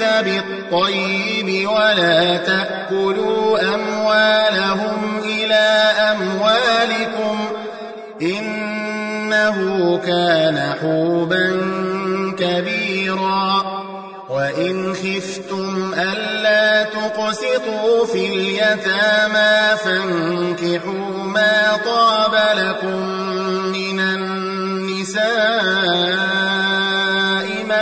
الخبيث بالطيب ولا تأكلوا أموالهم إلى أموالكم إنه كان حوبا كبيرا. وإن خفتم ألا تقسطوا في اليتامى فانكحوا ما طاب لكم من النساء.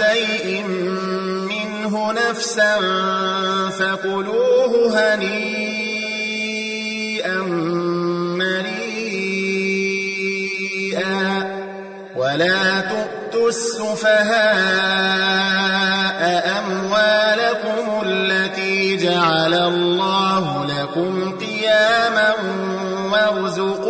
شيء منه نفسا فكلوه هنيئا مريئا ولا تؤتوا السفهاء أموالكم التي جعل الله لكم قياما وارزقوهم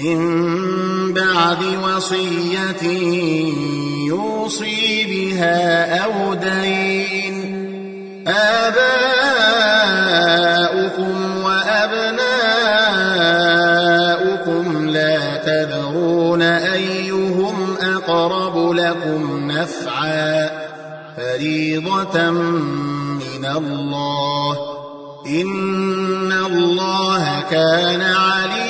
من بعد وصية يوصي بها أو دين. آباؤكم وأبناؤكم لا تذرون أيهم أقرب لكم نفعا. فريضة من الله. إن الله كان عليما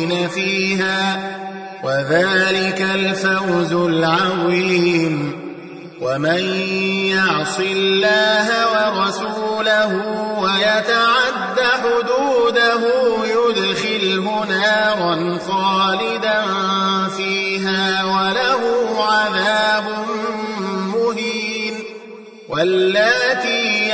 فيها وذلك الفوز العظيم. ومن يعص الله ورسوله ويتعد حدوده يدخله نارا خالدا فيها وله عذاب مهين. واللاتي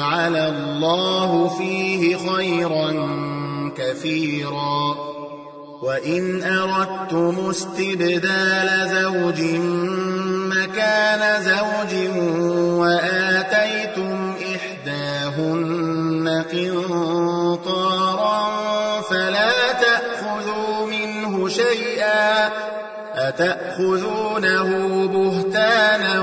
ويجعل الله فيه خيرا كثيرا. وإن أردتم استبدال زوج مكان زوج وآتيتم إحداهن قنطارا فلا تأخذوا منه شيئا أتأخذونه بهتانا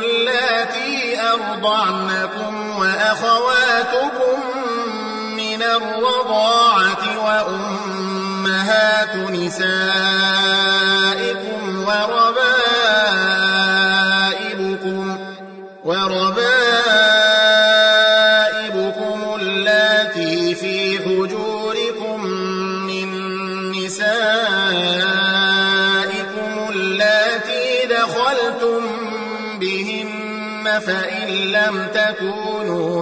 اللاتي أرضعنكم وأخواتكم من الرضاعة وأمهات نسائكم وربائبكم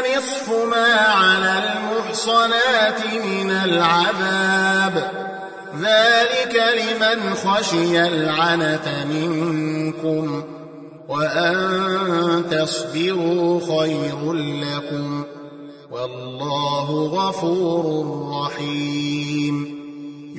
نصف ما على المحصنات من العذاب. ذلك لمن خشي العنة منكم وأن تصبروا خير لكم. والله غفور رحيم.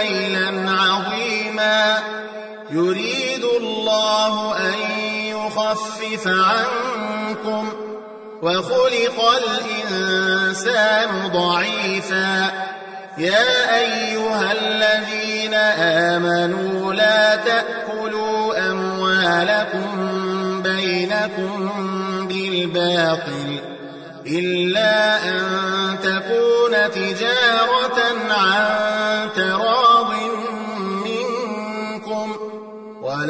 ميلا عظيما. يريد الله أن يخفف عنكم وخلق الإنسان ضعيفا. يا أيها الذين آمنوا لا تأكلوا أموالكم بينكم بالباطل إلا أن تكون تجارة عن تراض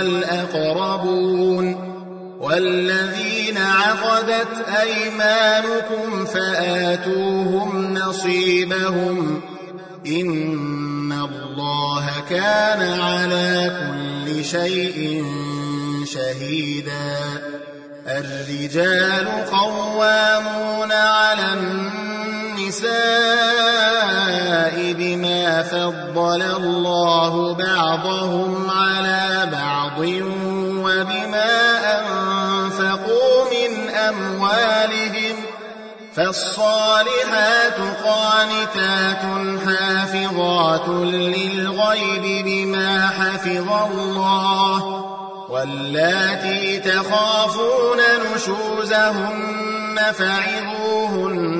والأقربون والذين عقدت أيمانكم فآتوهم نصيبهم إن الله كان على كل شيء شهيدا الرجال قوامون على النساء بما فضل الله بعضهم على بعض وبما أنفقوا من أموالهم فالصالحات قانتات حافظات للغيب بما حفظ الله واللاتي تخافون نشوزهن فعظوهن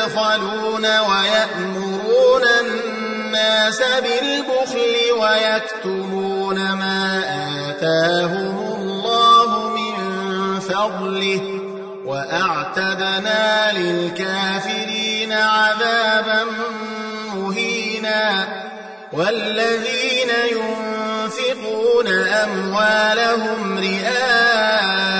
يبخلون ويأمرون الناس بالبخل ويكتمون ما آتاهم الله من فضله وأعتدنا للكافرين عذابا مهينا والذين ينفقون أموالهم رئاء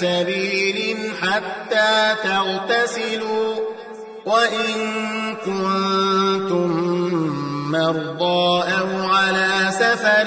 سبيل حتى تغتسلوا وإن كنتم مرضى أو على سفر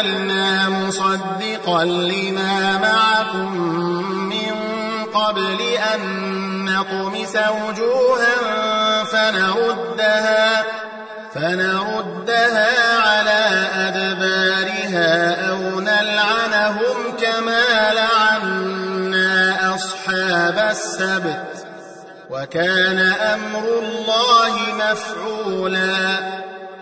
نزلنا مصدقا لما معكم من قبل أن نطمس وجوها فنردها فنردها على أدبارها أو نلعنهم كما لعنا أصحاب السبت وكان أمر الله مفعولا.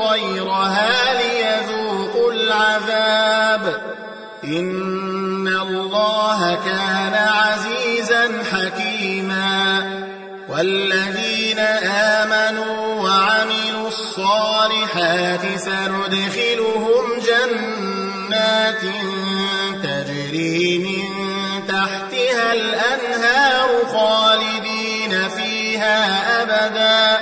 غيرها ليذوقوا العذاب. إن الله كان عزيزا حكيما. والذين آمنوا وعملوا الصالحات سندخلهم جنات تجري من تحتها الأنهار خالدين فيها أبدا.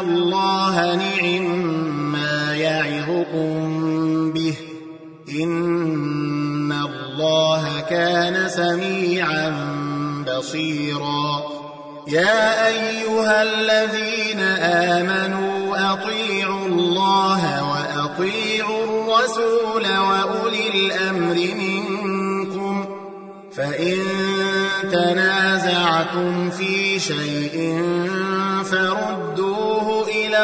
الله نعم ما يعظكم به. إن الله كان سميعا بصيرا. يا أيها الذين آمنوا أطيعوا الله وأطيعوا الرسول وأولي الأمر منكم. فإن تنازعتم في شيء فردوه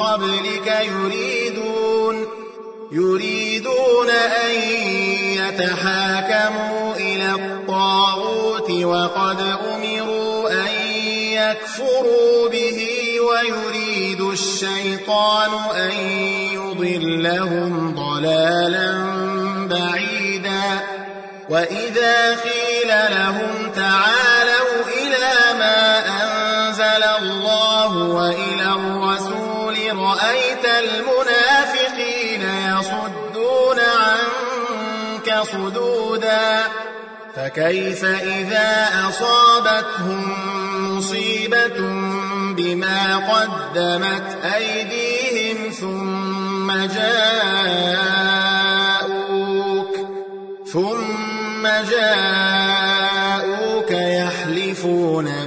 قبلك يريدون يريدون أن يتحاكموا إلى الطاغوت وقد أمروا أن يكفروا به ويريد الشيطان أن يضلهم ضلالا بعيدا. وإذا قيل لهم تعالوا إلى ما أنزل الله وإلى الرسول رأيت المنافقين يصدون عنك صدودا فكيف إذا أصابتهم مصيبة بما قدمت أيديهم ثم جاءوك ثم جاءوك يحلفون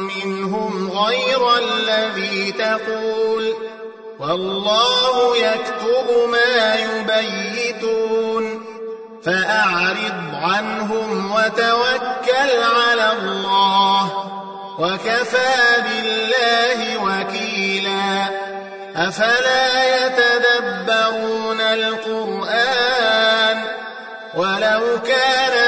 منهم غير الذي تقول والله يكتب ما يبيتون فأعرض عنهم وتوكل على الله وكفى بالله وكيلا أفلا يتدبرون القرآن ولو كان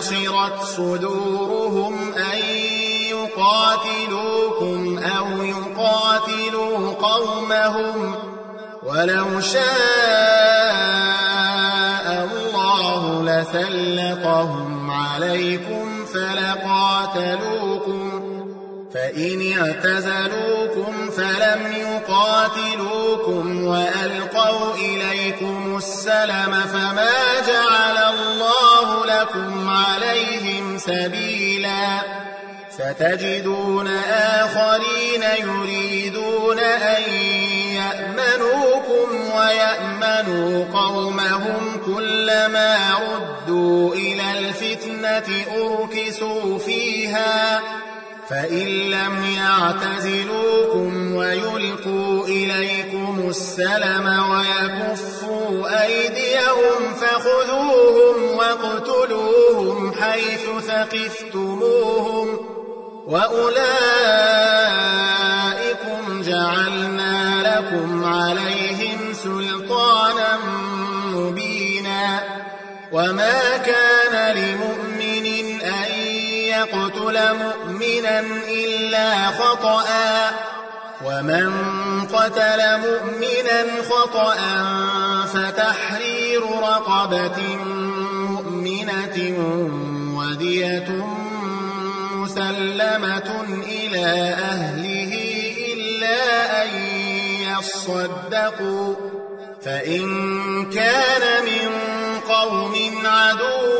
حصرت صدورهم أن يقاتلوكم أو يقاتلوا قومهم ولو شاء الله لسلطهم عليكم فلقاتلوكم فإن اعتزلوكم فلم يقاتلوكم وألقوا إليكم السلم فما جعل الله لكم عليهم سبيلا. ستجدون آخرين يريدون أن يأمنوكم ويأمنوا قومهم كلما ردوا إلى الفتنة أركسوا فيها. فإن لم يعتزلوكم ويلقوا إليكم السلم ويكفوا أيديهم فخذوهم واقتلوهم حيث ثقفتموهم وأولئكم جعلنا لكم عليهم سلطانا مبينا وما كان لمؤمن يقتل مؤمنا إلا خطأ ومن قتل مؤمنا خطأ فتحرير رقبة مؤمنة ودية مسلمة إلى أهله إلا أن يصدقوا فإن كان من قوم عدو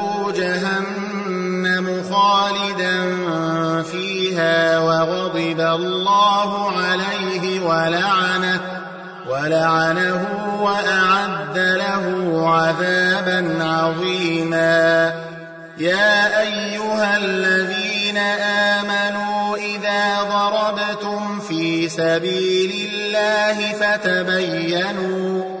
وغضب الله عليه ولعنه ولعنه وأعد له عذابا عظيما. يا أيها الذين آمنوا إذا ضربتم في سبيل الله فتبينوا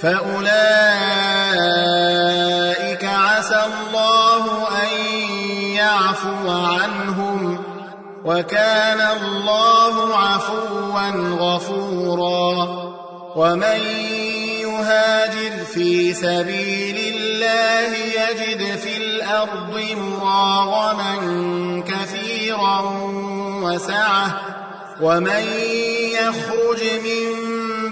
فأولئك عسى الله أن يعفو عنهم وكان الله عفوا غفورا ومن يهاجر في سبيل الله يجد في الأرض مراغما كثيرا وسعة ومن يخرج من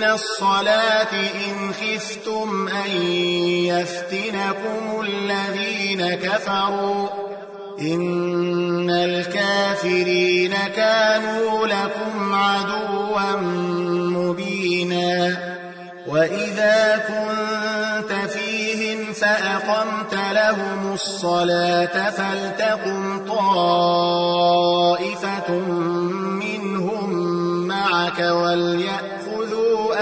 من الصلاة إن خفتم أن يفتنكم الذين كفروا إن الكافرين كانوا لكم عدوا مبينا وإذا كنت فيهم فأقمت لهم الصلاة فلتقم طائفة منهم معك وليأخذوا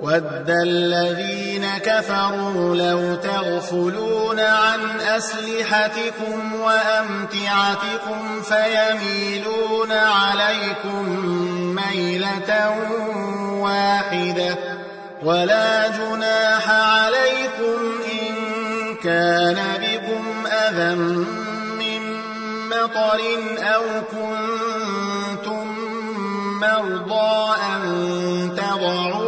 ود الذين كفروا لو تغفلون عن أسلحتكم وأمتعتكم فيميلون عليكم ميلة واحدة ولا جناح عليكم إن كان بكم أذى من مطر أو كنتم مرضى أن تضعوا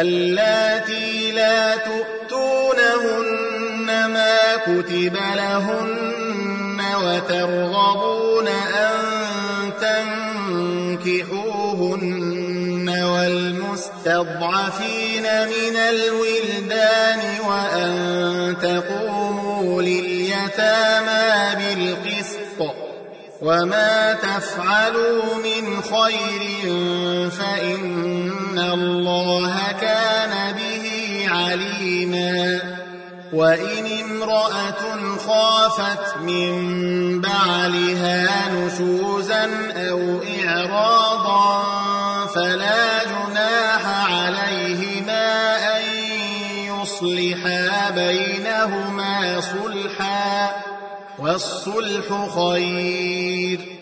اللاتي لا تؤتونهن ما كتب لهن وترغبون أن تنكحوهن والمستضعفين من الولدان وأن تقوموا لليتامى بالقسط وما تفعلوا من خير فإن الله كان به عليما وإن امرأة خافت من بعلها نشوزا أو إعراضا فلا جناح عليهما أن يصلحا بينهما صلحا والصلح خير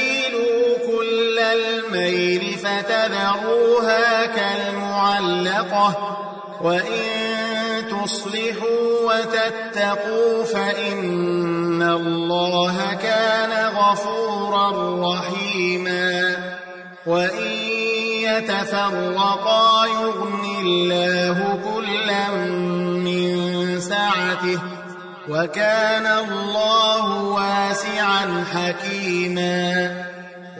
الميل فتذروها كالمعلقة. وإن تصلحوا وتتقوا فإن الله كان غفورا رحيما. وإن يتفرقا يغن الله كلا من سعته. وكان الله واسعا حكيما.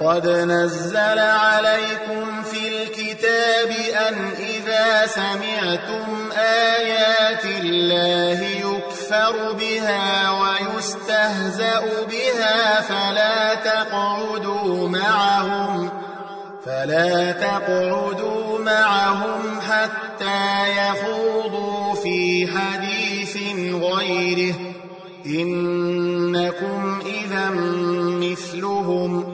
وقد نزل عليكم في الكتاب أن إذا سمعتم آيات الله يكفر بها ويستهزأ بها فلا تقعدوا معهم فلا تقعدوا معهم حتى يخوضوا في حديث غيره. إنكم إذا مثلهم.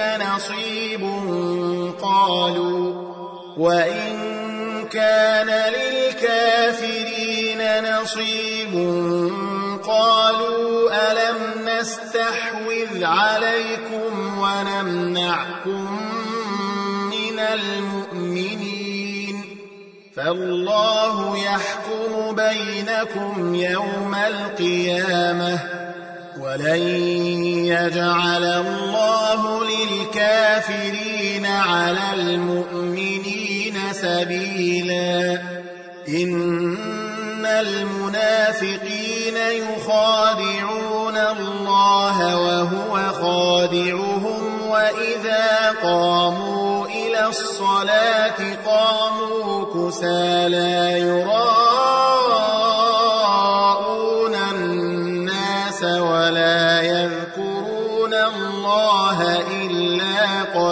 نصيب قالوا وإن كان للكافرين نصيب قالوا ألم نستحوذ عليكم ونمنعكم من المؤمنين فالله يحكم بينكم يوم القيامة ولن يجعل الله للكافرين على المؤمنين سبيلا إن المنافقين يخادعون الله وهو خادعهم وإذا قاموا إلى الصلاة قاموا كسى لا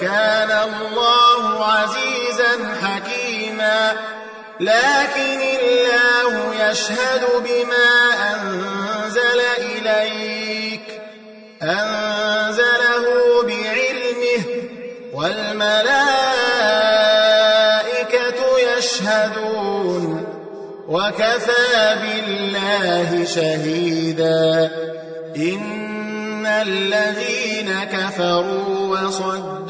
وكان الله عزيزا حكيما. لكن الله يشهد بما أنزل إليك أنزله بعلمه والملائكة يشهدون وكفى بالله شهيدا. إن الذين كفروا وصدوا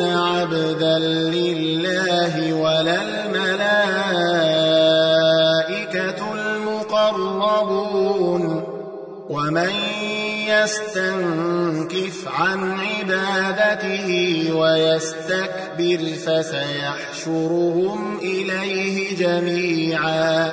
عبدا لله ولا الملائكة المقربون ومن يستنكف عن عبادته ويستكبر فسيحشرهم إليه جميعا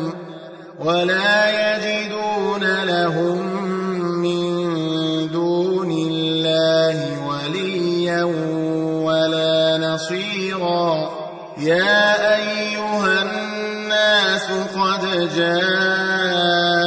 ولا يجدون لهم من دون الله وليا ولا نصيرا. يا أيها الناس قد جاءكم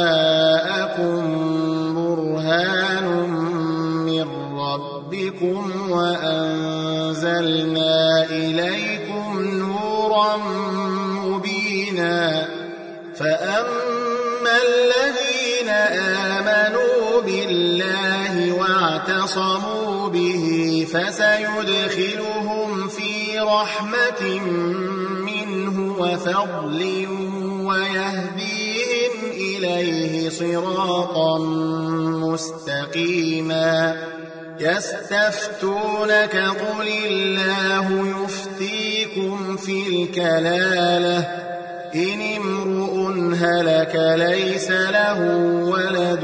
بالله واعتصموا به فسيدخلهم في رحمة منه وفضل ويهديهم إليه صراطا مستقيما. يستفتونك قل الله يفتيكم في الكلالة. إن امرؤ هلك ليس له ولد